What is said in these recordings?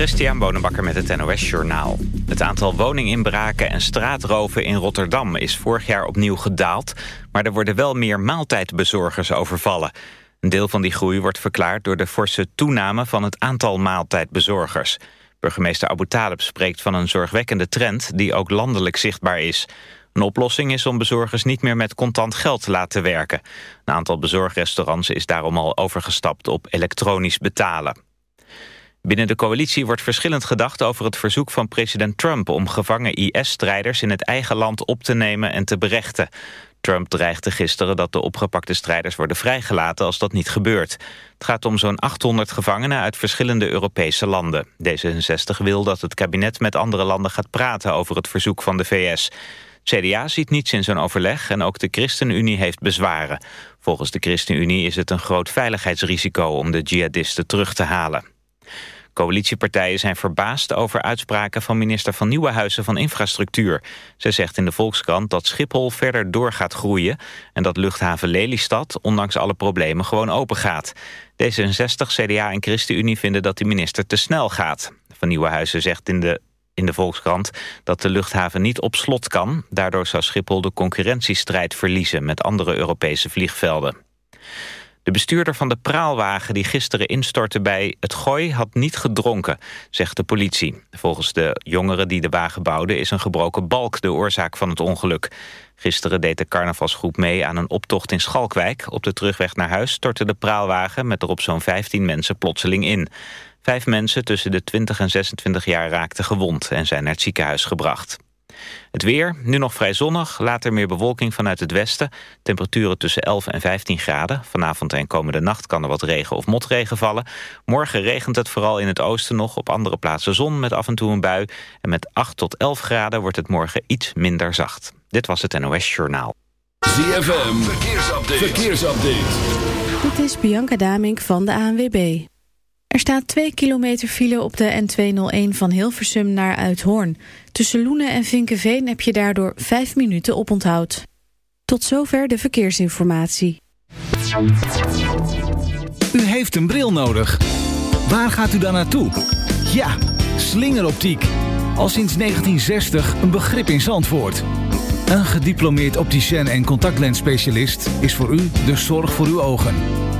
Christian Bonenbakker met het NOS Journaal. Het aantal woninginbraken en straatroven in Rotterdam is vorig jaar opnieuw gedaald... maar er worden wel meer maaltijdbezorgers overvallen. Een deel van die groei wordt verklaard door de forse toename van het aantal maaltijdbezorgers. Burgemeester Abu Talib spreekt van een zorgwekkende trend die ook landelijk zichtbaar is. Een oplossing is om bezorgers niet meer met contant geld te laten werken. Een aantal bezorgrestaurants is daarom al overgestapt op elektronisch betalen. Binnen de coalitie wordt verschillend gedacht over het verzoek van president Trump... om gevangen IS-strijders in het eigen land op te nemen en te berechten. Trump dreigde gisteren dat de opgepakte strijders worden vrijgelaten als dat niet gebeurt. Het gaat om zo'n 800 gevangenen uit verschillende Europese landen. D66 wil dat het kabinet met andere landen gaat praten over het verzoek van de VS. CDA ziet niets in zo'n overleg en ook de ChristenUnie heeft bezwaren. Volgens de ChristenUnie is het een groot veiligheidsrisico om de jihadisten terug te halen. Coalitiepartijen zijn verbaasd over uitspraken van minister van Nieuwenhuizen van Infrastructuur. Zij zegt in de Volkskrant dat Schiphol verder door gaat groeien... en dat luchthaven Lelystad, ondanks alle problemen, gewoon open gaat. D66, CDA en ChristenUnie vinden dat de minister te snel gaat. Van Nieuwenhuizen zegt in de in de Volkskrant dat de luchthaven niet op slot kan. Daardoor zou Schiphol de concurrentiestrijd verliezen met andere Europese vliegvelden. De bestuurder van de praalwagen die gisteren instortte bij het Gooi had niet gedronken, zegt de politie. Volgens de jongeren die de wagen bouwden is een gebroken balk de oorzaak van het ongeluk. Gisteren deed de carnavalsgroep mee aan een optocht in Schalkwijk. Op de terugweg naar huis stortte de praalwagen met erop zo'n 15 mensen plotseling in. Vijf mensen tussen de 20 en 26 jaar raakten gewond en zijn naar het ziekenhuis gebracht. Het weer, nu nog vrij zonnig, later meer bewolking vanuit het westen. Temperaturen tussen 11 en 15 graden. Vanavond en komende nacht kan er wat regen of motregen vallen. Morgen regent het vooral in het oosten nog, op andere plaatsen zon met af en toe een bui. En met 8 tot 11 graden wordt het morgen iets minder zacht. Dit was het NOS Journaal. ZFM, verkeersupdate. verkeersupdate. Dit is Bianca Damink van de ANWB. Er staat 2 kilometer file op de N201 van Hilversum naar Uithoorn. Tussen Loenen en Vinkenveen heb je daardoor 5 minuten oponthoud. Tot zover de verkeersinformatie. U heeft een bril nodig. Waar gaat u dan naartoe? Ja, slingeroptiek. Al sinds 1960 een begrip in Zandvoort. Een gediplomeerd opticien en contactlensspecialist is voor u de zorg voor uw ogen.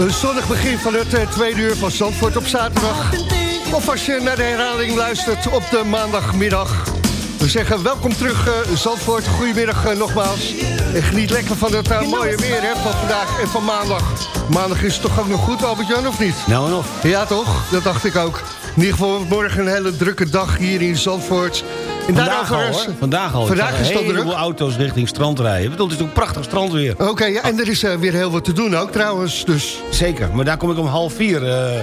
Een zonnig begin van het uh, tweede uur van Zandvoort op zaterdag. Of als je naar de herhaling luistert op de maandagmiddag. We zeggen welkom terug uh, Zandvoort. Goedemiddag uh, nogmaals. En geniet lekker van het mooie weer hè, van vandaag en van maandag. Maandag is het toch ook nog goed, Albert-Jan, of niet? Nou en of. Ja, toch? Dat dacht ik ook. In ieder geval morgen een hele drukke dag hier in Zandvoort. En Vandaag al, hoor. Vandaag al. Vandaag is het druk. veel auto's richting strand rijden. Het is ook prachtig strand weer. Oké, ja, en er is eh, weer heel wat te doen ook trouwens. Dus Zeker, maar daar kom ik om half vier eh,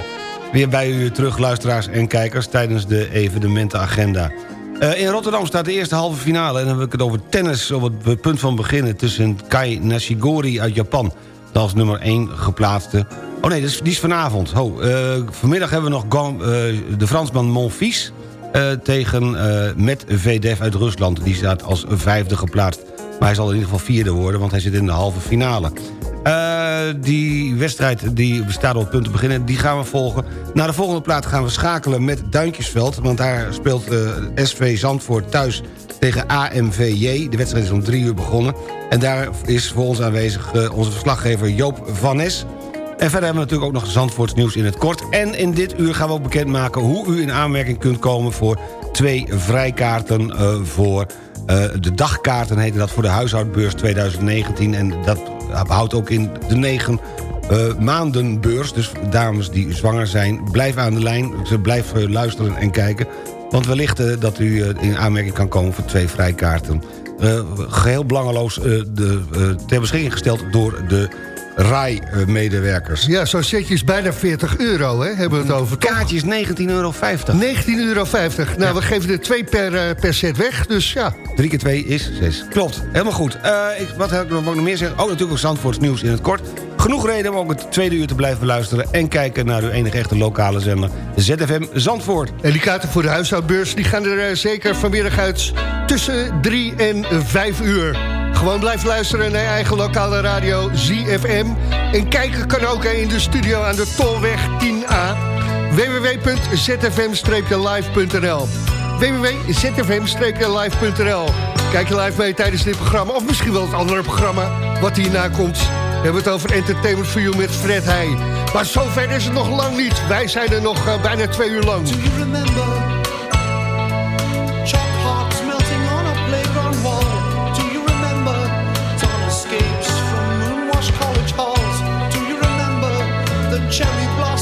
weer bij u terug, luisteraars en kijkers... tijdens de evenementenagenda. Eh, in Rotterdam staat de eerste halve finale... en dan heb ik het over tennis op het punt van beginnen... tussen Kai Nashigori uit Japan... dat als nummer 1 geplaatste... Oh nee, is- die is vanavond. Ho, vanmiddag hebben we nog Gam- de Fransman Monfils... eh, tegen eh met Vedev uit Rusland. Die staat als vijfde geplaatst. Maar hij zal in ieder geval vierde worden, want hij zit in de halve finale. Eh, die wedstrijd die staat op het punt te beginnen, die gaan we volgen. Naar de volgende plaat gaan we schakelen met Duintjesveld... want daar speelt eh, SV Zandvoort thuis tegen AMVJ. De wedstrijd is om drie uur begonnen. En daar is voor ons aanwezig onze verslaggever Joop van Nes... En verder hebben we natuurlijk ook nog Zandvoorts nieuws in het kort. En in dit uur gaan we ook bekendmaken hoe u in aanmerking kunt komen... voor twee vrijkaarten eh, voor eh, de dagkaarten, heette dat... voor de huishoudbeurs 2019. En dat houdt ook in de negen eh, maandenbeurs. Dus dames die zwanger zijn, blijf aan de lijn. Blijf luisteren en kijken. Want wellicht dat u in aanmerking kan komen voor twee vrijkaarten. Eh, geheel belangeloos de, ter beschikking gesteld door de RAI-medewerkers. ja, zo'n setje is bijna 40 euro, hè, hebben we het over. toch? Kaartje is 19,50 euro. 19,50 euro. Nou, we geven er twee per, eh, per set weg, dus ja. 3 keer 2 is 6. Klopt, helemaal goed. Eh, ik, wat heb ik nog meer zeggen? Oh, natuurlijk ook Zandvoorts nieuws in het kort. Genoeg reden om ook het tweede uur te blijven luisteren... en kijken naar uw enige echte lokale zender, ZFM Zandvoort. En die kaarten voor de huishoudbeurs die gaan er eh, zeker vanmiddag uit tussen 3 en 5 uur. Gewoon blijf luisteren naar je eigen lokale radio ZFM. En kijken kan ook in de studio aan de Tolweg 10A. www.zfm-live.nl www.zfm-live.nl Kijk je live mee tijdens dit programma. Of misschien wel het andere programma wat hierna komt. We hebben het over Entertainment for You met Fred Heij. Maar zover is het nog lang niet. Wij zijn er nog eh, bijna twee uur lang. Chalk cherry blossom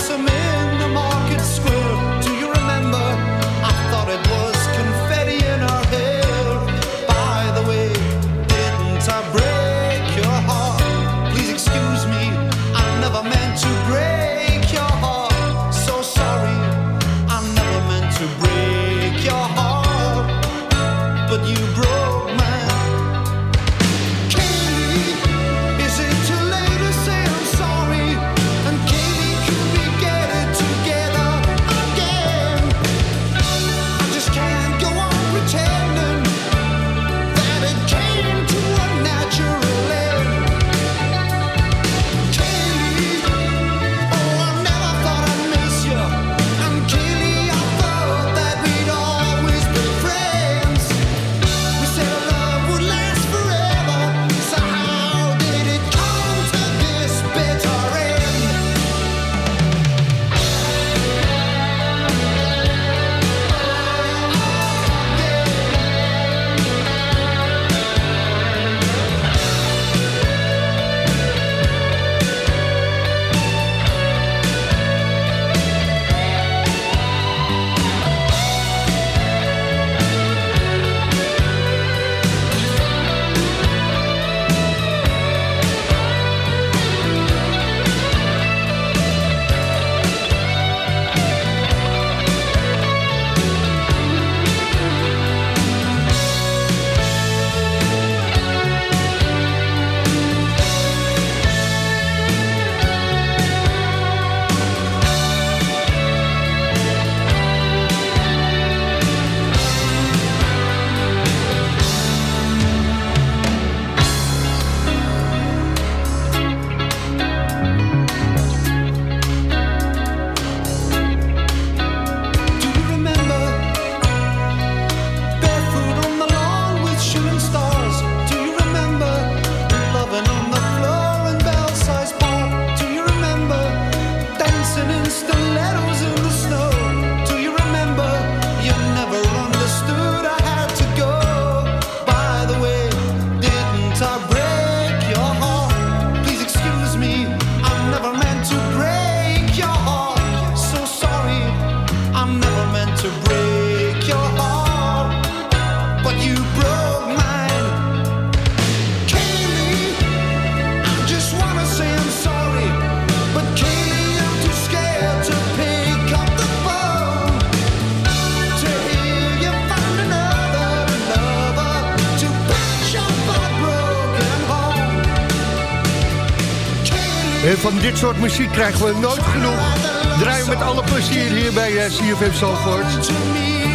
En van dit soort muziek krijgen we nooit genoeg. Draaien met alle plezier hier bij eh, CFM Zandvoort.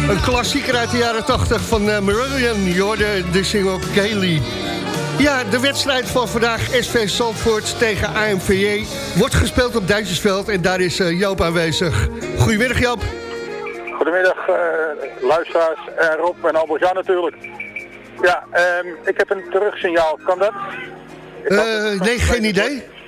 Een klassieker uit de jaren 80 van uh, Marillion. Je hoorde de single Kaylee. Ja, de wedstrijd van vandaag SV Zandvoort tegen AMVJ wordt gespeeld op Duitsersveld en daar is uh, Joop aanwezig. Goedemiddag Joop. Goedemiddag uh, luisteraars en Rob en Albert-Jan natuurlijk. Ja, um, ik heb een terugsignaal. Kan dat? Uh, nee, geen idee.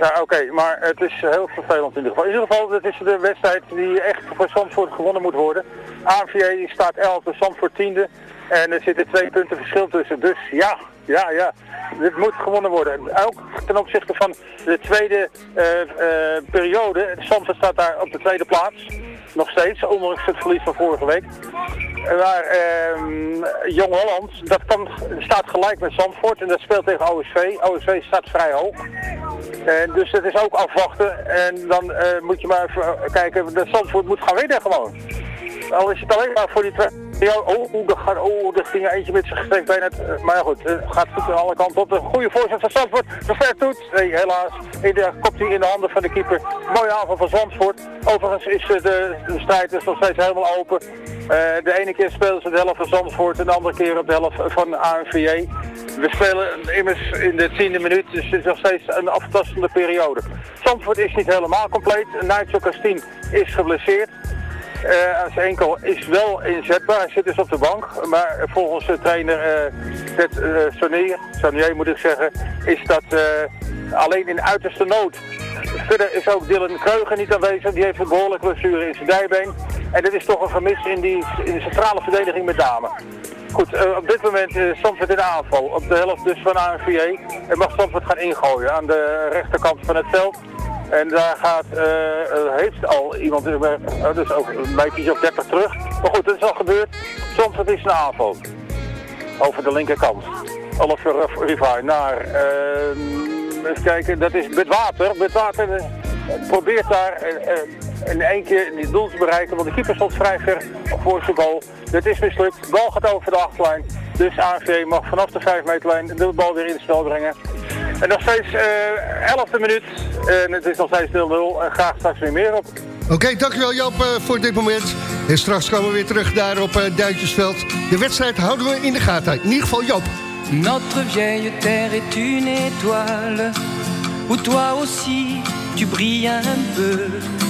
Ja, oké, maar het is heel vervelend in ieder geval. In ieder geval, het is de wedstrijd die echt voor Zandvoort gewonnen moet worden. AMVJ staat 11, Zandvoort 10e. En er zitten twee punten verschil tussen. Dus ja, ja, ja. Dit moet gewonnen worden. Ook ten opzichte van de tweede uh, uh, periode. Zandvoort staat daar op de tweede plaats. Nog steeds, ondanks het verlies van vorige week. Maar uh, Jong Holland, dat kan, staat gelijk met Zandvoort en dat speelt tegen OSV. OSV staat vrij hoog. En dus het is ook afwachten. En dan uh, moet je maar even kijken, dat Zandvoort moet gaan winnen gewoon. Al is het alleen maar voor die twee... Ja, oh, oh, dat oh, ging eentje met zijn gestrekt been. Het, maar ja, goed, het gaat goed aan alle kanten op. Een goede voorzet van Zandvoort. De ver. Nee, helaas. De kopt hij in de handen van de keeper. Mooie aanval van Zandvoort. Overigens is de, de strijd dus nog steeds helemaal open. De ene keer spelen ze de helft van Zandvoort en de andere keer op de helft van ANVJ. We spelen immers in de tiende minuut, dus het is nog steeds een aftastende periode. Zandvoort is niet helemaal compleet. Nigel Castien is geblesseerd. Uh, zijn enkel is wel inzetbaar, hij zit dus op de bank. Maar volgens de trainer uh, Ted Sonier, moet ik zeggen, is dat alleen in uiterste nood. Verder is ook Dylan Kreuger niet aanwezig, die heeft een behoorlijke blessure in zijn dijbeen. En dit is toch een gemis in, die, in de centrale verdediging met name. Goed, op dit moment is Stamford in aanval. Op de helft dus van ANVA. En mag Stamford gaan ingooien aan de rechterkant van het veld. En daar gaat, uh, heeft al iemand, uh, dus ook een beetje op 30 terug. Maar goed, dat is al gebeurd. Soms het is een aanval. Over de linkerkant. Oliver Rivai naar, even kijken, dat is Bedwater. Bedwater probeert daar in één keer die doel te bereiken, want de keeper stond vrij ver voor zijn goal. Dit is mislukt. De bal gaat over de achterlijn. Dus ANV mag vanaf de 5 meterlijn de bal weer in het spel brengen. En nog steeds uh, 11e minuut. En het is nog steeds 0-0. En graag straks weer meer op. Oké, okay, dankjewel Joop uh, voor dit moment. En straks komen we weer terug daar op uh, Duintjesveld. De wedstrijd houden we in de gaten. In ieder geval Joop. Notre vieille terre est une étoile Où toi aussi tu brilles un peu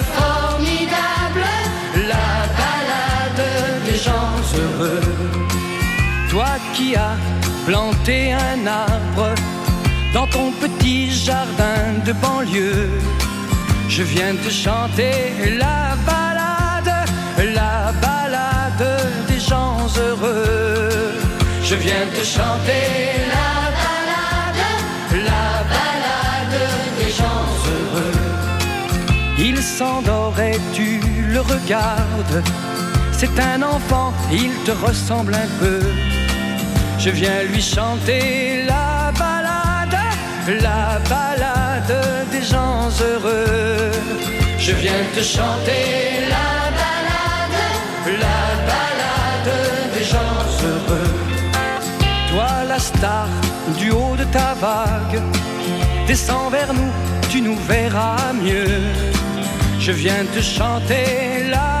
gens heureux. Toi qui as planté un arbre dans ton petit jardin de banlieue. Je viens te chanter la balade, la balade des gens heureux. Je viens te chanter la balade, la balade des gens heureux. Il s'endort et tu le regardes. C'est un enfant, il te ressemble un peu. Je viens lui chanter la balade, la balade des gens heureux. Je viens te chanter la balade, la balade des gens heureux. Toi la star du haut de ta vague, descends vers nous, tu nous verras mieux. Je viens te chanter la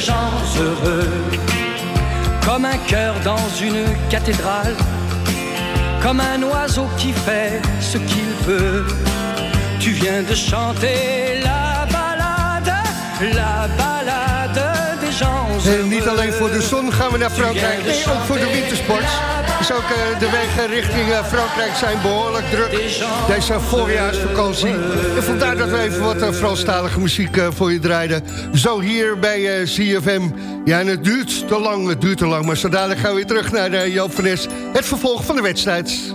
gens heureux. Comme un cœur dans une cathédrale, comme un oiseau qui fait ce qu'il veut. Tu viens de chanter la balade, la balade des gens En niet alleen voor de zon gaan we naar Frankrijk, nee, ook voor de wintersport. Dus ook eh, de wegen richting eh, Frankrijk zijn behoorlijk druk. Deze voorjaarsvakantie. En vandaar dat we even wat uh, Franstalige muziek eh, voor je draaiden. Zo hier bij eh, CFM. Ja, en het duurt te lang, het duurt te lang. Maar zo dadelijk gaan we weer terug naar Joop van Es. Het vervolg van de wedstrijd.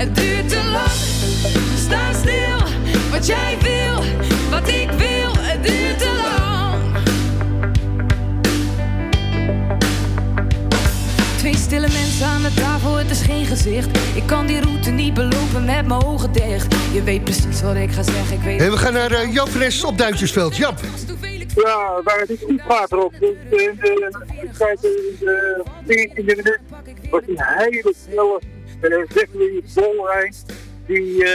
Het duurt te lang. Sta stil, wat jij wil, wat ik wil. Het duurt te lang. Twee stille mensen aan de tafel, het is geen gezicht. Ik kan die route niet belopen met mijn ogen dicht. Je weet precies wat ik ga zeggen, ik weet En we gaan naar uh, Es op Duintjesveld. Jap. Ja, waar het niet gaat erop. Dus kijk, in de 14e minuut was een hele snelle uh, Zachary Bolrijn. Die uh,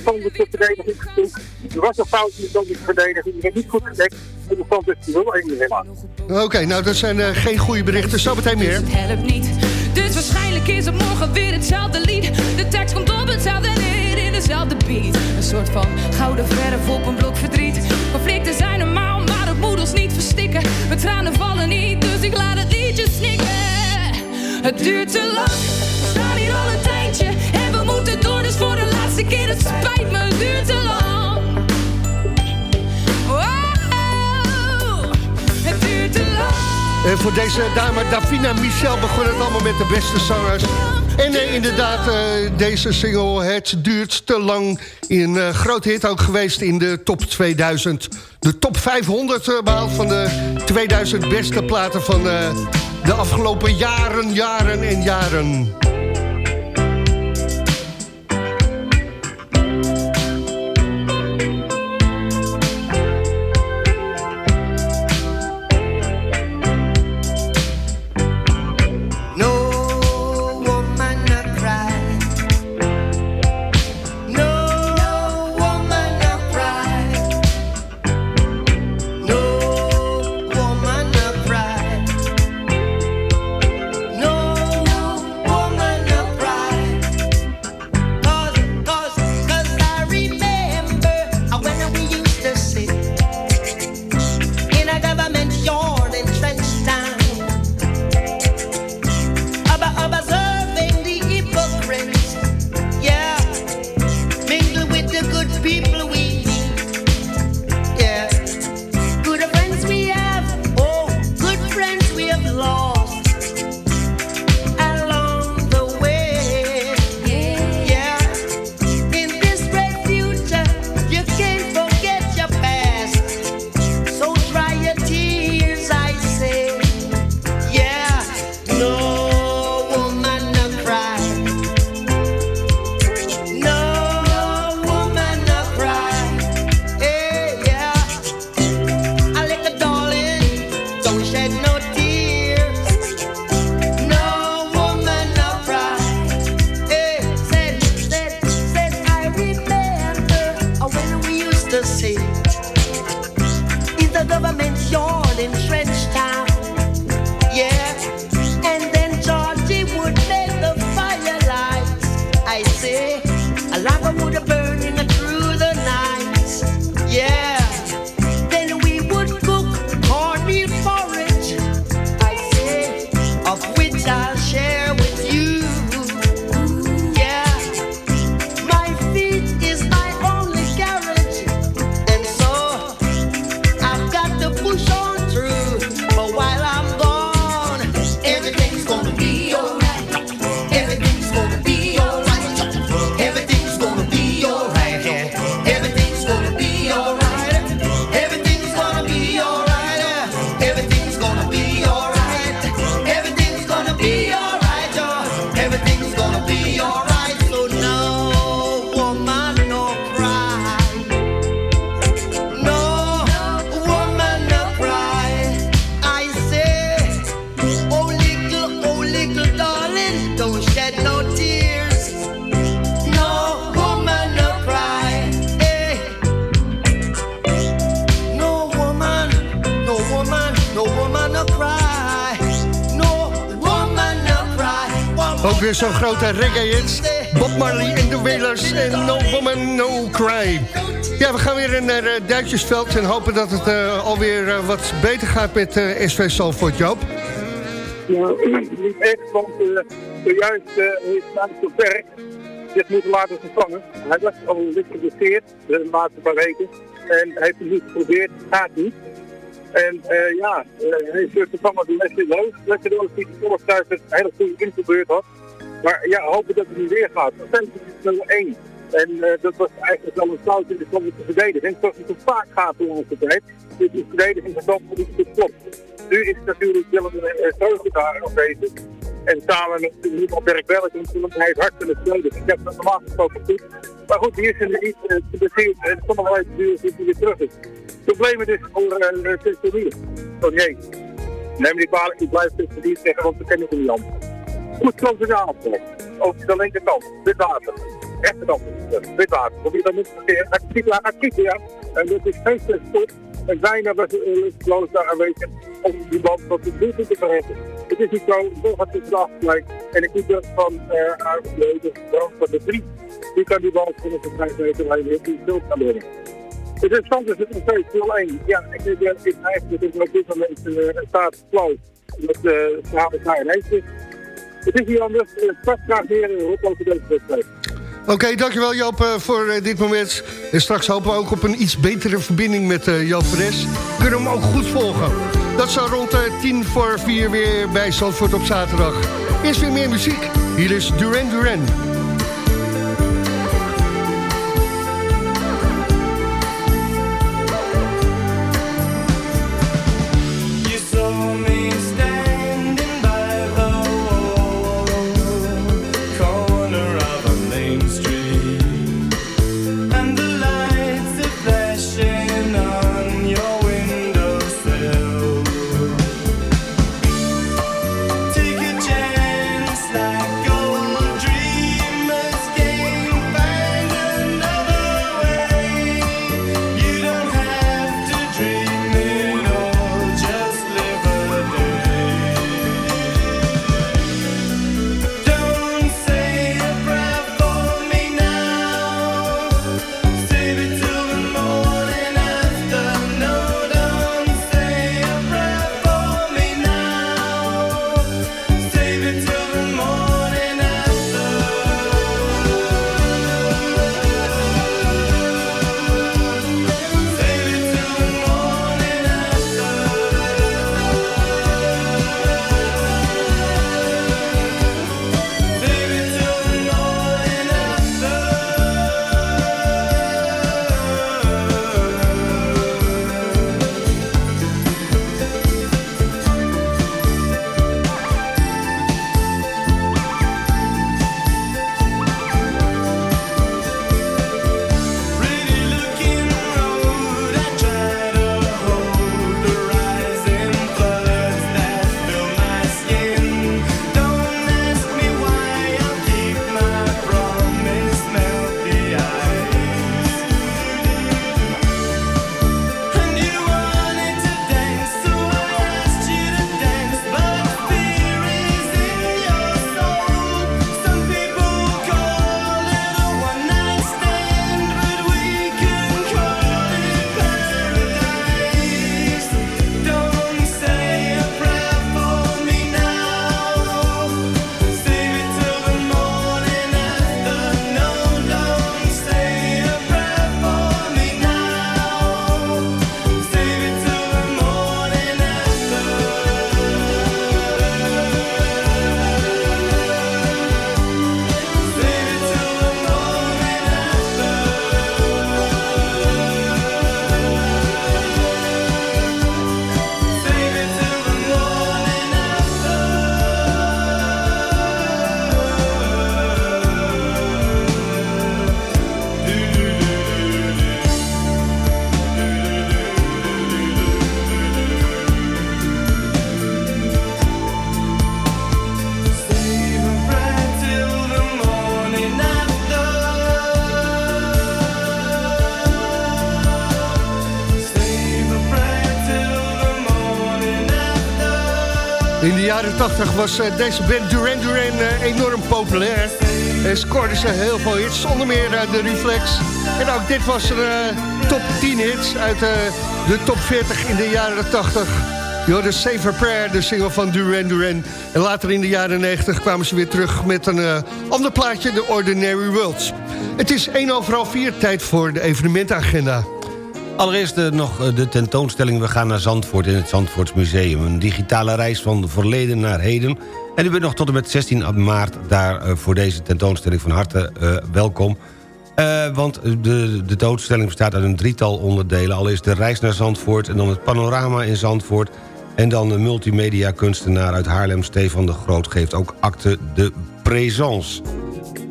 stond tot verdediging gezocht. Er was een fout in de verdediging. Die werd niet goed gedekt. En de stand is 0-1 helemaal. Oké, nou dat zijn uh, geen goede berichten. Zo meteen meer. Het helpt niet. Dus waarschijnlijk is het morgen weer hetzelfde lied. De tekst komt op hetzelfde neer in dezelfde beat. Een soort van gouden verf op een blok verdriet. Conflicten zijn normaal, maar het moet ons niet verstikken. Mijn tranen vallen niet, dus ik laat het liedje snikken. Het duurt te lang, En we moeten door, dus voor de laatste keer. Het te lang. Het duurt te lang. Voor deze dame Davina Michel begon het allemaal met de beste zangers. En eh, inderdaad, eh, deze single Het duurt te lang. Een uh, groot hit ook geweest in de top 2000. De top 500 uh, behaald van de 2000 beste platen van de afgelopen jaren, jaren en jaren. Zo'n grote reggae-hit. Bob Marley en de Wailers en No Woman, No Cry. Ja, we gaan weer naar uh, Duitsersveld en hopen dat het uh, alweer uh, wat beter gaat met uh, SV Salford, Joop. Ja, niet echt, want zojuist heeft van Berg zich moeten laten vervangen. Hij was al beetje geblesseerd de laatste paar weken. En hij heeft het niet geprobeerd, gaat niet. En ja, uh, hij is vervangen door Leslie Loos. Leslie Loos die de thuis een hele goede inprobeerd had. Maar ja, hopen dat het niet weer gaat. Dat is nummer 1. En uh, dat was eigenlijk wel een fout in de komende verdediging. Zoals het zo vaak gaat de laatste tijd. Dus de verdediging van Zandvoort goed klopt. Nu is het natuurlijk Willem uh, Vreugde daar aanwezig. En samen met Niemand Berg Welkom, want hij heeft hard kunnen spelen. Ik heb dat normaal gesproken goed. Maar goed, hier zijn er iets en het kon nog wel even duren voordat hij weer terug is. Problemen dus voor uh, Tesselier. Oh nee, neem me niet kwalijk, ik blijf Tesselier zeggen, want we kennen hem niet anders. Goed de aanval. Over de linkerkant, wit water. Rechterkant, wit water. Probeer dat niet te verkeerd. Kieten, ja. En dat is geen stop. En bijna was Loos daar aanwezig om die bal tot de doel te verheffen. Het is niet zo, zo gaat het afgelijk. En ik moet van uh, Brand van de drie. Die kan die bal van de vijf meter lijn heel stil gaan brengen. Het is stand is het nog steeds 0-1. Ja, ik denk dat het eigenlijk op dit moment uh, staat flow. Dat de uh, samen zijn heeft. Het is niet anders. Het past graag meer in Europa over deze wedstrijd. Oké, dankjewel Joop uh, voor dit moment. En straks hopen we ook op een iets betere verbinding met Joop Perez. Kunnen we hem ook goed volgen. Dat zou rond tien voor vier weer bij Zandvoort op zaterdag. Eerst weer meer muziek. Hier is Duran Duran. Jaren 80 was eh, deze band Duran Duran eh, enorm populair. En scoorden ze heel veel hits, onder meer eh, de Reflex. En ook dit was een top 10 hits uit de top 40 in de jaren 80. Je hoorde Saver Prayer, de single van Duran Duran. En later in de jaren 90 kwamen ze weer terug met een ander plaatje, The Ordinary Worlds. Het is 1 overal 4 tijd voor de evenementenagenda. Allereerst eh, nog eh, de tentoonstelling We gaan naar Zandvoort in het Zandvoorts Museum. Een digitale reis van verleden naar heden. En u bent nog tot en met 16 maart daar eh, voor deze tentoonstelling van harte welkom. Want de, de tentoonstelling bestaat uit een drietal onderdelen. Allereerst de reis naar Zandvoort en dan het panorama in Zandvoort... en dan de multimedia kunstenaar uit Haarlem, Stefan de Groot... geeft ook acte de présence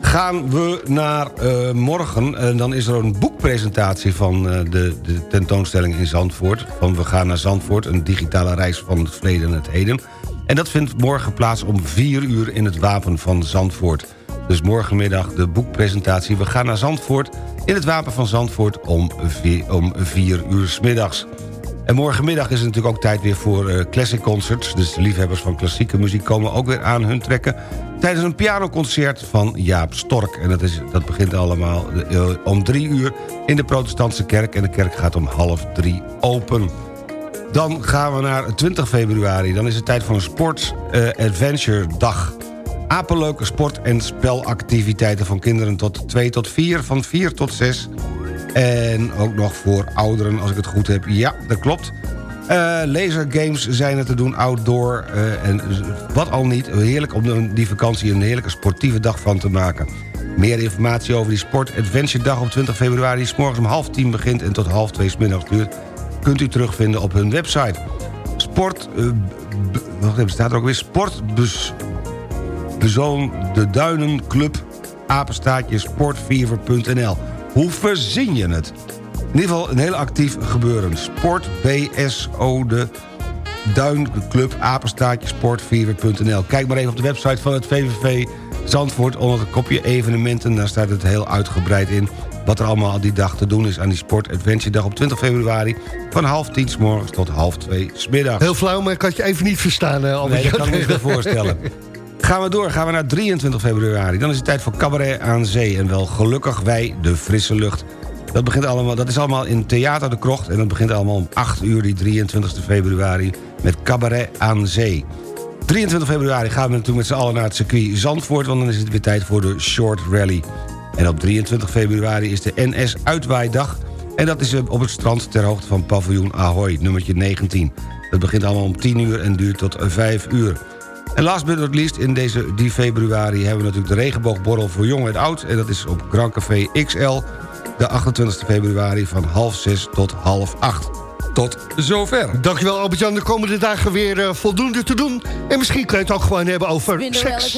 gaan we naar eh, morgen. En dan is er een boekpresentatie van eh, de, de tentoonstelling in Zandvoort. Van We gaan naar Zandvoort, een digitale reis van het verleden en het heden. En dat vindt morgen plaats om 4 uur in het Wapen van Zandvoort. Dus morgenmiddag de boekpresentatie We gaan naar Zandvoort... in het Wapen van Zandvoort om 4, om 4 uur middags. En morgenmiddag is het natuurlijk ook tijd weer voor eh, classic concerts. Dus de liefhebbers van klassieke muziek komen ook weer aan hun trekken... tijdens een pianoconcert van Jaap Stork. En dat, is, dat begint allemaal eh, om drie uur in de protestantse kerk... en de kerk gaat om half drie open. Dan gaan we naar 20 februari. Dan is het tijd voor een Sports eh, Adventure Dag. Apenleuke sport- en spelactiviteiten van kinderen tot 2 tot 4, van 4 tot 6... En ook nog voor ouderen, als ik het goed heb. Ja, dat klopt. Eh lasergames zijn er te doen, outdoor eh, en wat al niet. Heerlijk om die vakantie een heerlijke sportieve dag van te maken. Meer informatie over die Sport Adventure Dag op 20 februari... die 's morgens om half tien begint en tot half twee middags duurt... kunt u terugvinden op hun website. Sport... b- wacht even, staat er ook weer? Sportbus... Bezoon de Duinen Club apenstaatje sportfever.nl. Hoe verzin je het? In ieder geval een heel actief gebeuren. Sport BSO de Duinclub apenstaatje. Kijk maar even op de website van het VVV Zandvoort onder het kopje evenementen. Daar staat het heel uitgebreid in wat er allemaal die dag te doen is aan die Sport Adventure Dag op 20 februari... van half tien 's morgens tot half twee 's middags. Heel flauw, maar ik had je even niet verstaan, Albert. Nee, dat kan ik me niet voorstellen. Gaan we door, gaan we naar 23 februari. Dan is het tijd voor Cabaret aan Zee. En wel gelukkig wij de frisse lucht. Dat, begint allemaal, dat is allemaal in Theater de Krocht. En dat begint allemaal om 8 uur die 23 februari met Cabaret aan Zee. 23 februari gaan we natuurlijk met z'n allen naar het circuit Zandvoort... want dan is het weer tijd voor de Short Rally. En op 23 februari is de NS Uitwaaidag... en dat is eh, op het strand ter hoogte van paviljoen Ahoy, nummertje 19. Dat begint allemaal om 10 uur en duurt tot 5 uur. En last but not least, in deze die februari hebben we natuurlijk de regenboogborrel voor jong en oud. En dat is op Grand Café XL, de 28 februari van half 6 tot half 8. Tot zover. Dankjewel Albert-Jan, de komende dagen weer eh, voldoende te doen. En misschien kun je het ook gewoon hebben over seks.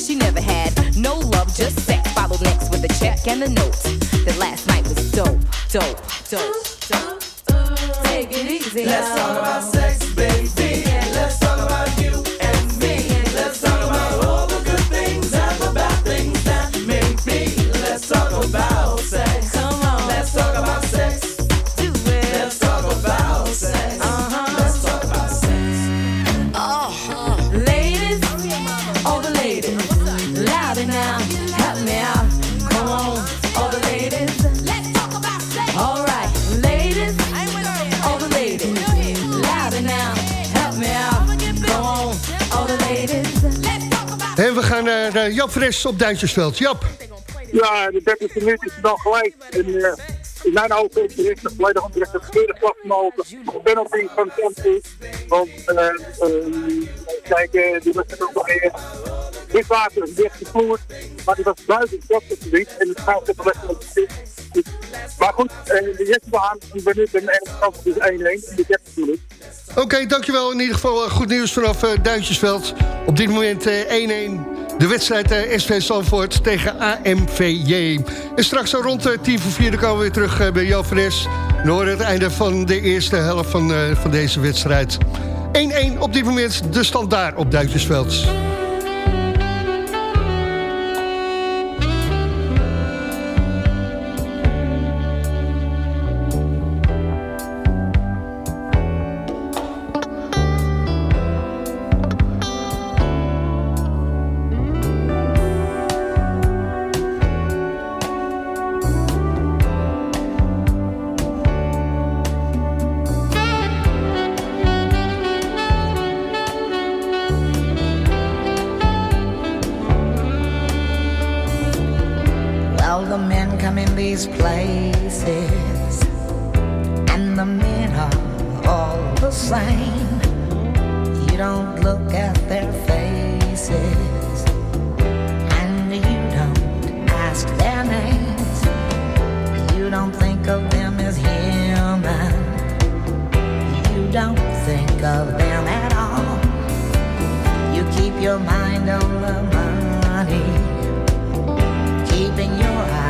that she never had. No love, just sex. Followed next with a check and a note. That last night was dope, dope, dope, dope. Eh, Jap Fres op Duintjesveld. Jap. Ja, de 30 minuut is dan gelijk. En eh, in mijn ogen is er een volledig onterechte verkeerde vlag genomen. Een penalty van Chelsea. Want, eh kijk, die was er ook nog weer. Dit water is dicht gevloerd, maar die was buiten het stadsgebied. En het gaat op de weg Maar goed, de Jesbaan, die benut en de kans is 1-1. En die 30 minuut. Oké, dankjewel. In ieder geval goed nieuws vanaf Duintjesveld. Op dit moment eh, 1-1. De wedstrijd eh, SV Zandvoort tegen AMVJ. En straks rond eh, 10 voor 4 dan komen we weer terug eh, bij Jan Fres. We het einde van de eerste helft van, van deze wedstrijd. 1-1 op dit moment de stand daar op Duintjesveld. Them at all. You keep your mind on the money keeping your eyes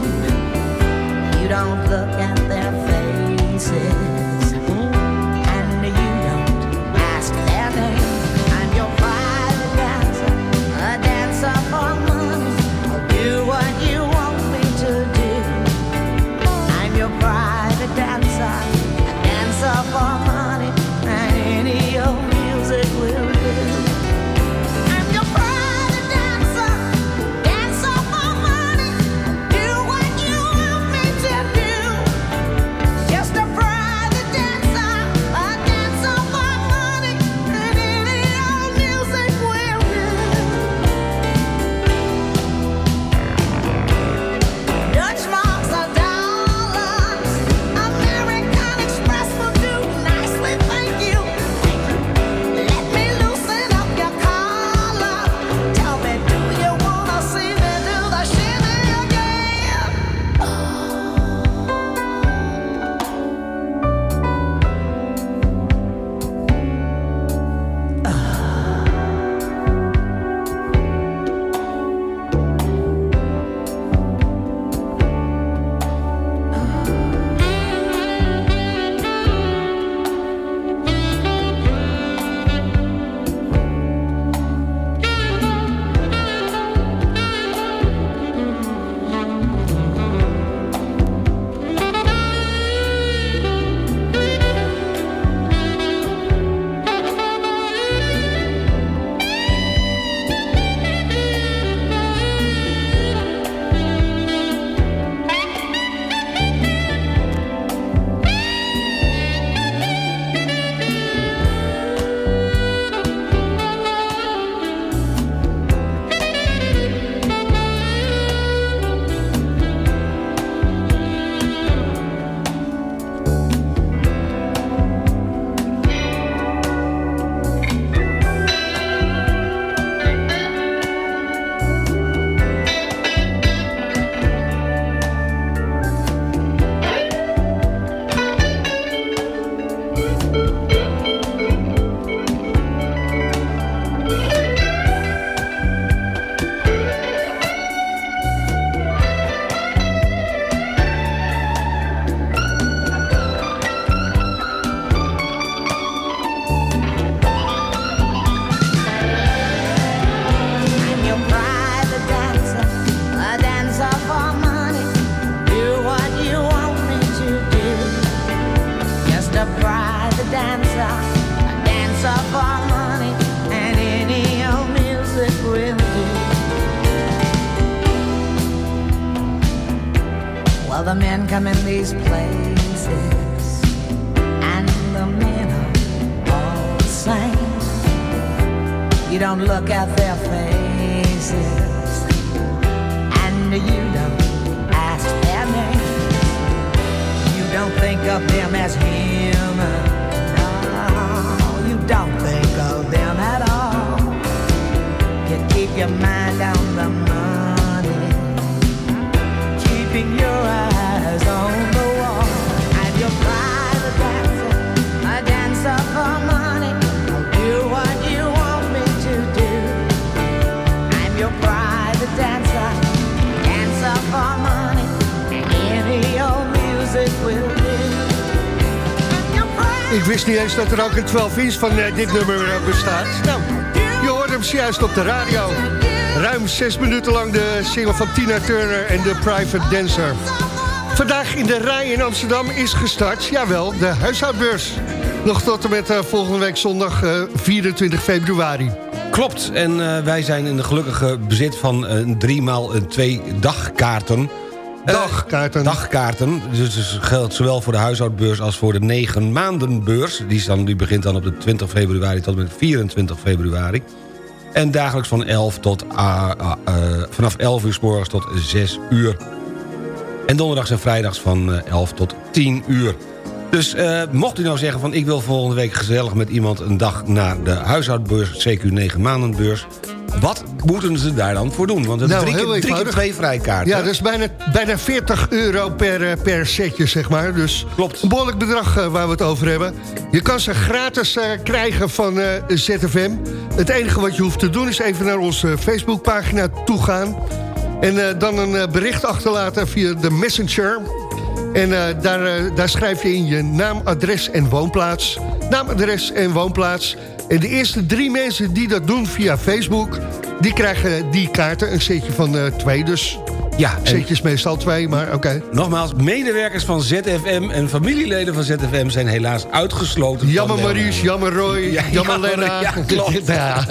men come in these places, and the men are all the same. You don't look at their faces, and you don't ask their name. You don't think of them as human. No, you don't think of them at all. You keep your mind on the money, keeping your eyes Ik wist niet eens dat er ook een 12 inch van eh, dit nummer eh, bestaat. Nou, je hoort hem juist op de radio. Ruim zes minuten lang de single van Tina Turner en de Private Dancer. Vandaag in de rij in Amsterdam is gestart, jawel, de huishoudbeurs. Nog tot en met eh, volgende week zondag eh, 24 februari. Klopt, en eh, wij zijn in de gelukkige bezit van een driemaal een twee dagkaarten. Eh, Dagkaarten. dagkaarten, dus geldt zowel voor de huishoudbeurs als voor de negen maandenbeurs. Die, is dan, die begint dan op de 20 februari tot en met 24 februari. En dagelijks van 11 tot, eh, vanaf 11 uur s morgens tot 6 uur. En donderdags en vrijdags van eh, 11 tot 10 uur. Dus eh, mocht u nou zeggen van ik wil volgende week gezellig met iemand een dag naar de huishoudbeurs, CQ 9 maandenbeurs. Wat moeten ze daar dan voor doen? Want hebben Nou, drie, heel keer, drie keer eenvoudig. twee vrijkaarten. Ja, dat is bijna, bijna 40 euro per, eh, per setje, zeg maar. Dus Klopt. een behoorlijk bedrag eh, waar we het over hebben. Je kan ze gratis eh, krijgen van ZFM. Het enige wat je hoeft te doen is even naar onze Facebookpagina toe gaan. En dan een bericht achterlaten via de Messenger. En daar, daar schrijf je in je naam, adres en woonplaats. Naam, adres en woonplaats. En de eerste drie mensen die dat doen via Facebook... die krijgen die kaarten, een setje van eh, twee dus. Ja, Setjes meestal twee, maar oké. nogmaals, medewerkers van ZFM en familieleden van ZFM zijn helaas uitgesloten. Jammer deelname. jammer Roy, Ja, jammer jammer, Lena. ja, klopt. Ja.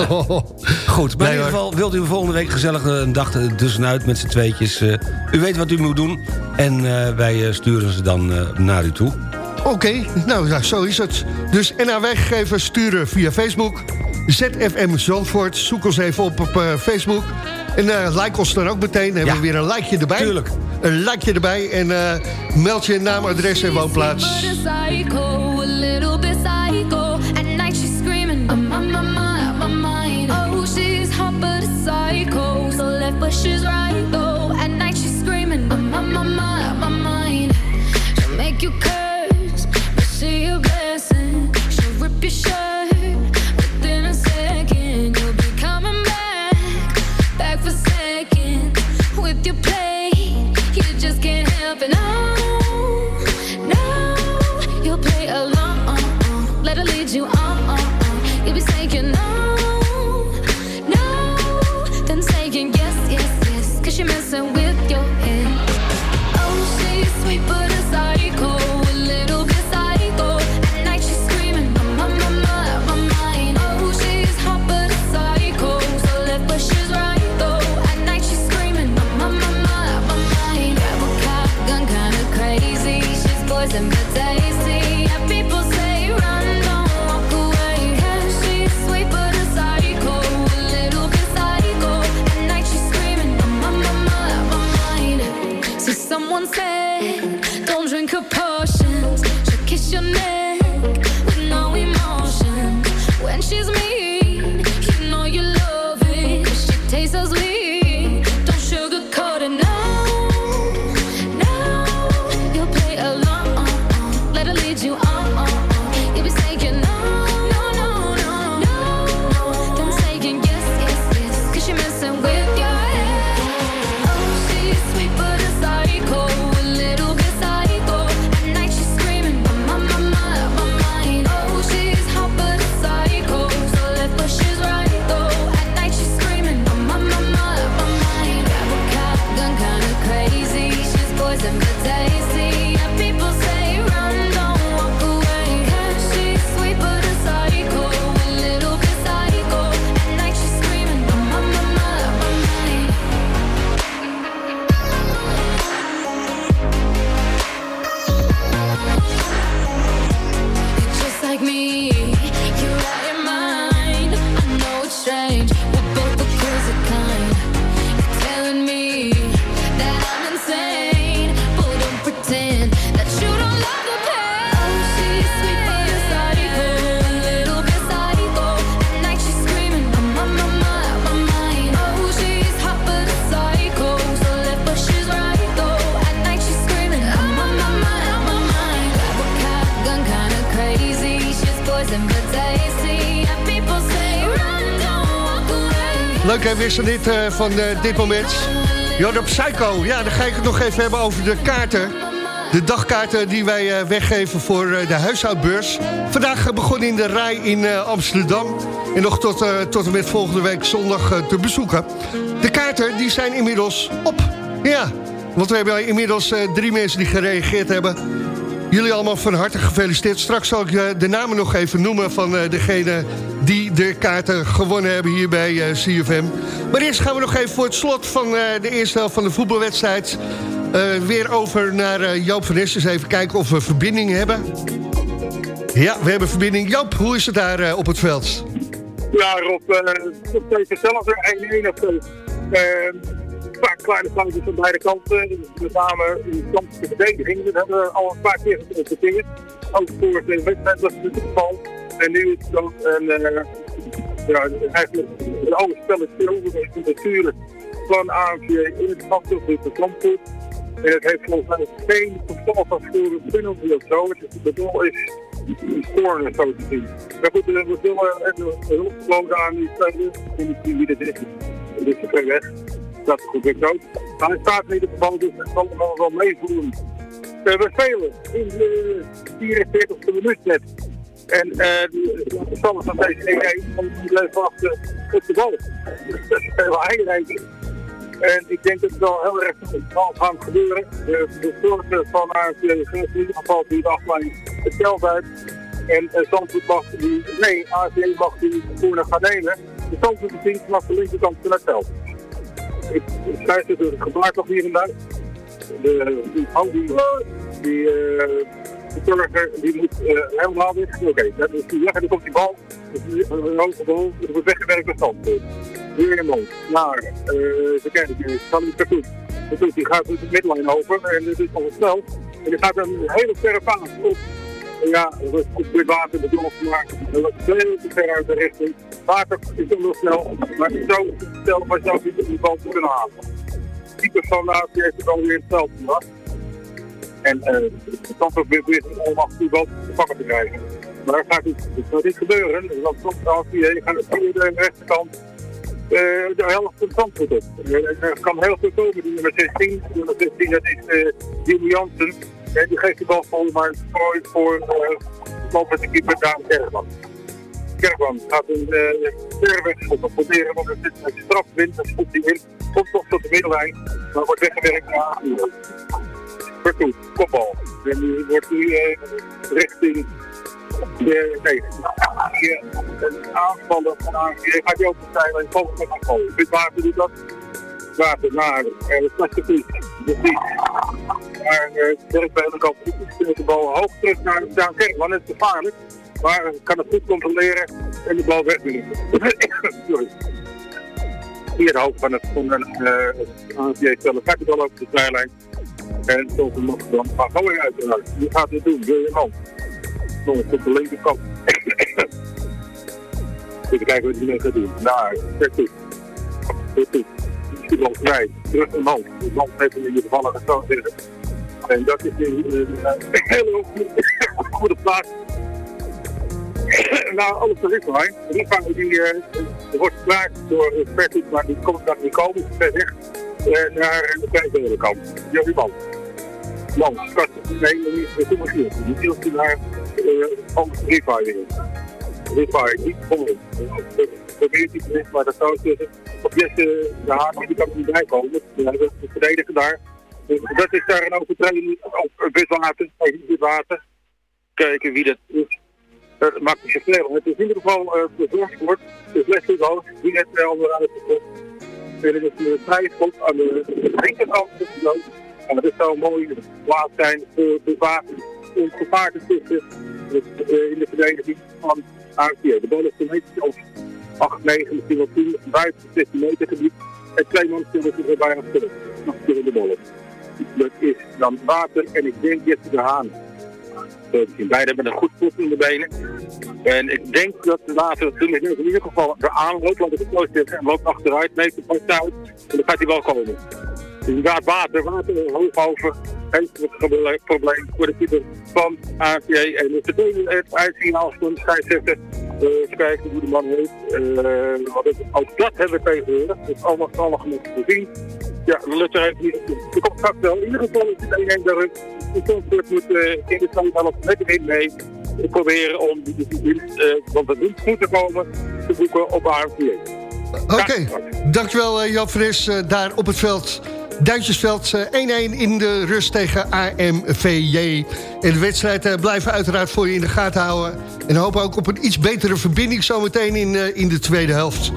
Goed, maar Nee, in ieder geval wilt u volgende week gezellig eh, een dag tussenuit met z'n tweetjes. eh, u weet wat u moet doen en eh, wij eh, sturen ze dan eh, naar u toe. Oké, nou ja, zo is het. Dus NA Weggegevers sturen via Facebook. ZFM Zandvoort, zoek ons even op op eh, Facebook. En eh, like ons dan ook meteen. Dan hebben we weer een likeje erbij. Tuurlijk. Een likeje erbij. En eh, meld je naam, adres en woonplaats. But a Leuk hè, dit eh, van eh, dit moment. Jordan Psycho, ja, dan ga ik het nog even hebben over de kaarten. De dagkaarten die wij eh, weggeven voor de huishoudbeurs. Vandaag begonnen in de rij in Amsterdam. En nog tot, tot en met volgende week zondag te bezoeken. De kaarten die zijn inmiddels op. Ja, want we hebben inmiddels drie mensen die gereageerd hebben. Jullie allemaal van harte gefeliciteerd. Straks zal ik de namen nog even noemen van degene die de kaarten gewonnen hebben hier bij eh, CFM. Maar eerst gaan we nog even voor het slot van eh, de eerste helft van de voetbalwedstrijd... eh, weer over naar Joop van Nes. Dus even kijken of we verbinding hebben. Ja, we hebben verbinding. Joop, hoe is het daar op het veld? Ja, Rob, nog steeds hetzelfde, 1-1 of. Uh, een paar kleine foutjes van beide kanten, met name in de kant de verdediging. Dat hebben we al een paar keer geconstateerd. Ook voor de wedstrijd was het geval. En nu is het dan een, uh, ja, eigenlijk een oude spelletje over natuurlijk van AMV in het afdruk van Zandvoort. En het heeft volgens mij geen geval van voor een penalty of zo. Het- De doel is corner, zo te zien. Maar goed, we willen even hulp aan die spelers. En ik zie wie dat is. Dus ze zijn weg. Dat is goed zo. Maar hij staat in ieder geval, dus het zal wel meevoeren. Uh, we spelen in de 44e minuut net. En eh de stand van deze 1-1 van die bleef wachten op de bal. Dat is heel eigenlijk. En ik denk dat het wel heel erg zal gaan gebeuren. De, de soorten van AFC in ieder geval die de afleiding het veld uit. En uh, Zandvoort mag die, nee, AFC mag die corner gaan nemen. De Zandvoort team vanaf de linkerkant van het veld. Ik schrijf het door het gebaar toch hier en daar. De, die, oh, die, die uh, de burger die moet uh, helemaal weg. Oké, dat is die weg en dan komt die bal. Dus een hoge bal, er wordt weggewerkt naar Zandvoort. Weer een man. Maar, uh, ze kijken, ik kan niet goed. Dus die gaat de midline over en dit is nog snel. En die gaat een hele verre paas op. Ja, dat is goed weer water bedoeld, maar dat was veel te ver uit de richting. Water is nog snel, maar zo snel was ook niet die bal te kunnen halen. Type van heeft het alweer het veld gemaakt. En uh, het kan ook weer om af die bal te pakken te krijgen. Maar dat gaat niet, dat niet gebeuren, want soms de AFC gaat via de rechterkant uh, de helft van Zandvoort op. Er kan heel veel komen, die nummer 16. Die nummer 16 dat is uh, Jimmy Jansen. En die geeft de bal vol, maar gooit voor uh, met de keeper Daan Kerkman. Kerkman gaat een uh, ver weg schoppen, proberen, want het is een strafwind, dan schopt hij in. Komt toch tot de middellijn, maar wordt weggewerkt naar Aanvoer. Vertoe, kopbal. En die wordt nu uh, richting de, nee, de, een aanvaller van ANG gaat hij ook de zijlijn volgens met een goal. Dit water doet dat. Water naar de slechte vlieg. Dus niet. Maar Dirk bij de kant speelt de bal hoog terug naar Daan Kerkman. Dat is gevaarlijk. Maar kan het goed controleren en de bal wegdoen. Sorry. Hier de hoofd van het ANG. Gaat de bal over de zijlijn. En zo mag dan van Gooien uiteraard. Die gaat het doen, wil je man nog op de linkerkant. Even kijken wat hij nu gaat doen. Daar, zet toe. Zet toe. Die bal vrij. Terug een hand. De bal heeft in ieder geval zo zitten. En dat is een, een, een hele goede plaats. nou, alles voor Rifai. Rifai die uh, wordt gemaakt door Pertit, maar die komt daar niet komen. Ver weg. Uh, naar de tweede kant. Jorie Man. Man, start. Nee, niet. Maar hier. Die deelt hij naar van Rifai weer. Rifai, niet gewonnen. Probeert hij te maar dat zou tussen. Op Jesse de Haan, die kan er niet bij komen. De verdediger daar. Dat is daar een overtreding op wit water. Wit water. Kijken wie dat is. Dat maakt niet zoveel. Het is in ieder geval uh, bezorgd wordt. Dus Leslie Roos, die net wel weer uitgekomen. En het is een vrije schot aan de linkerkant van de dood. En dat zou een mooie plaats zijn voor de water om gevaar te tussen in de verdediging van AFC. De bal is een meter of 8, 9, misschien wel 10, buiten het 16 meter gebied. En twee man zullen erbij aan terug. Nog een de bal Dat is dan water en ik denk Jesse de Haan. Beiden hebben een goed voet in de benen. En ik denk dat de water toen in ieder geval de aanloopt, want het is zit en loopt achteruit, neemt de pas uit en dan gaat hij wel komen. Dus inderdaad water, water hoog over heeft het probleem voor de keeper van AFJ. En het meteen het uitzien als een scheidsrechter Eh, even kijken hoe de man heet. Eh, het, ook dat hebben we tegenwoordig. Het is allemaal, allemaal genoeg te zien. Ja, de lucht er even niet. Komt straks wel. In ieder geval is het 1-1 de rust. De Zandvoort moet eh, in de stand helft lekker in mee. Proberen om die, die winst, eh, het goed te komen, te boeken op AMVA. Oké, dankjewel eh, Jan Fris. daar op het veld. Duintjesveld eh, 1-1 in de rust tegen AMVJ. En de wedstrijd blijven we uiteraard voor je in de gaten houden. En hopen ook op een iets betere verbinding zometeen in, in de tweede helft.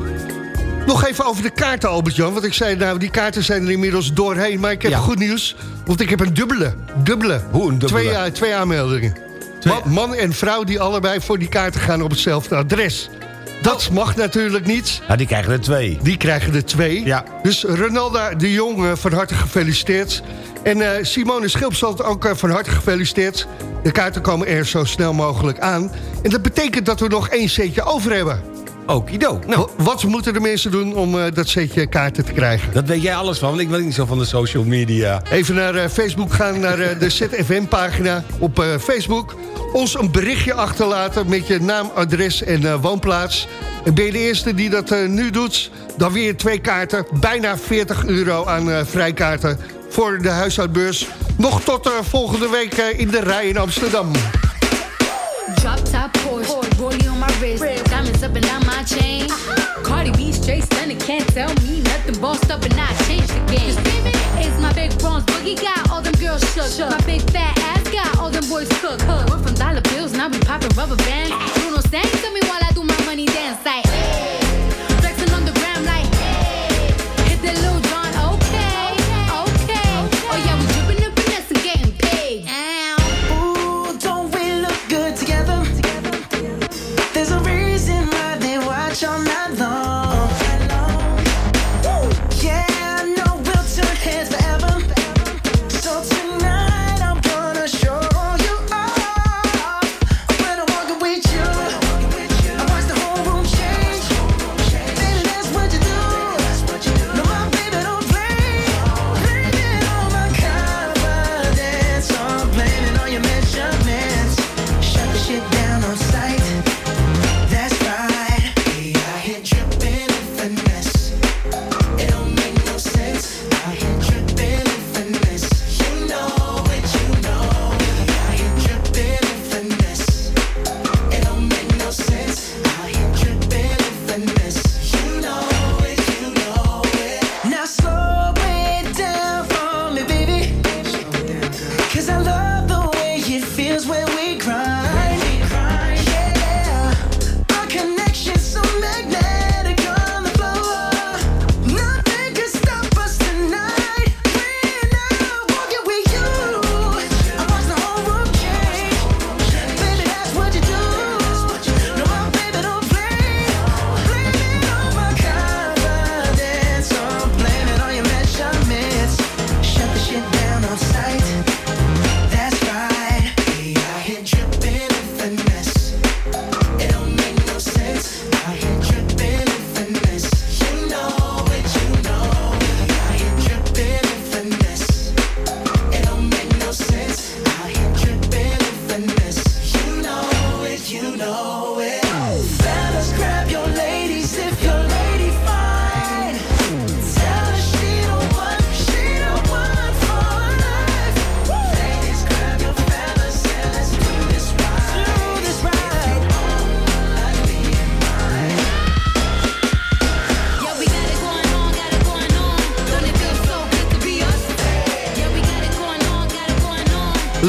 Nog even over de kaarten, Albert-Jan. Want ik zei, nou, die kaarten zijn er inmiddels doorheen. Maar ik heb goed nieuws, want ik heb een dubbele. Dubbele. Hoe een dubbele? Twee, eh, twee aanmeldingen. Man, man en vrouw die allebei voor die kaarten gaan op hetzelfde adres. Dat mag natuurlijk niet. Ja, die krijgen er twee. Die krijgen er twee. Ja. Dus Ronalda de Jong, eh, van harte gefeliciteerd. En eh, Simone Schilpsland ook van harte gefeliciteerd. De kaarten komen er zo snel mogelijk aan. En dat betekent dat we nog één setje over hebben. Okido. Nou, Wa- Wat moeten de mensen doen om eh, dat setje kaarten te krijgen? dat weet jij alles van, want ik weet niet zo van de social media. Even naar eh, Facebook gaan, naar eh, de ZFM-pagina op Facebook. Ons een berichtje achterlaten met je naam, adres en woonplaats. En ben je de eerste die dat nu doet, dan weer twee kaarten. Bijna 40 euro aan vrijkaarten voor de huishoudbeurs. Nog tot volgende week in de rij in Amsterdam. Drop top Porsche, rollie on my wrist, diamonds up and down my chain. Cardi B straight stunning, can't tell me nothing. Bossed up and I changed the game. It's my big bronze boogie got all them girls shook. My big fat ass got all them boys cooked. Went from dollar bills, now we popping rubber bands. Bruno sang to me while I do my money dance like.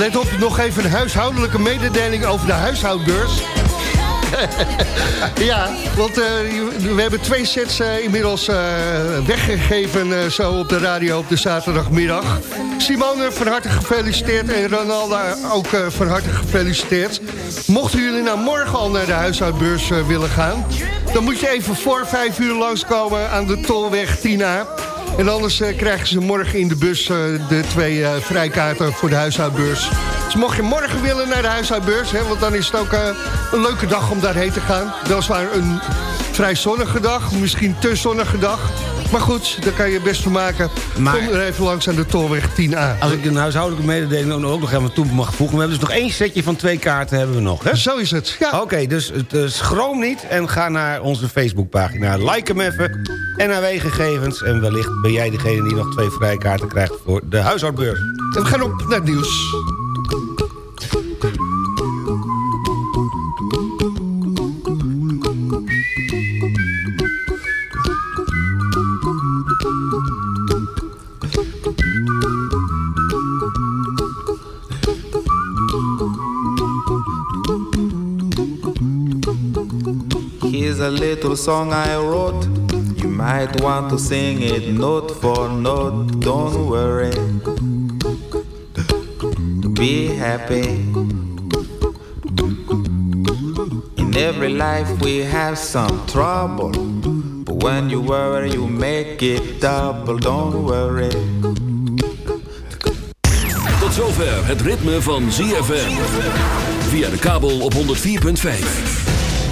Let op, nog even een huishoudelijke mededeling over de huishoudbeurs. ja, want eh, we hebben twee sets eh, inmiddels eh, weggegeven zo op de radio op de zaterdagmiddag. Simone, van harte gefeliciteerd en Ronalda ook van harte gefeliciteerd. Mochten jullie nou morgen al naar de huishoudbeurs willen gaan... dan moet je even voor vijf uur langskomen aan de Tolweg 10A. En anders eh, krijgen ze morgen in de bus eh, de twee eh, vrijkaarten voor de huishoudbeurs. Dus mocht je morgen willen naar de huishoudbeurs... Hè, want dan is het ook een leuke dag om daarheen te gaan. Weliswaar een vrij zonnige dag, misschien te zonnige dag. Maar goed, daar kan je best van maken. Maar- Kom er even langs aan de Tolweg 10A. Als ik een huishoudelijke mededeling ook nog- even toe mag voegen... we hebben dus nog één setje van twee kaarten hebben we nog, hè? Zo is het, ja. Oké, dus eh, schroom niet en ga naar onze Facebookpagina. Like hem even, NAW-gegevens... en wellicht ben jij degene die nog twee vrijkaarten krijgt voor de huishoudbeurs. En we gaan op naar het nieuws. Little song I wrote. You might want to sing it note for note. Don't worry. Be happy. In every life we have some trouble. But when you worry, you make it double. Don't worry. Tot zover het ritme van ZFM. Via de kabel op 104.5.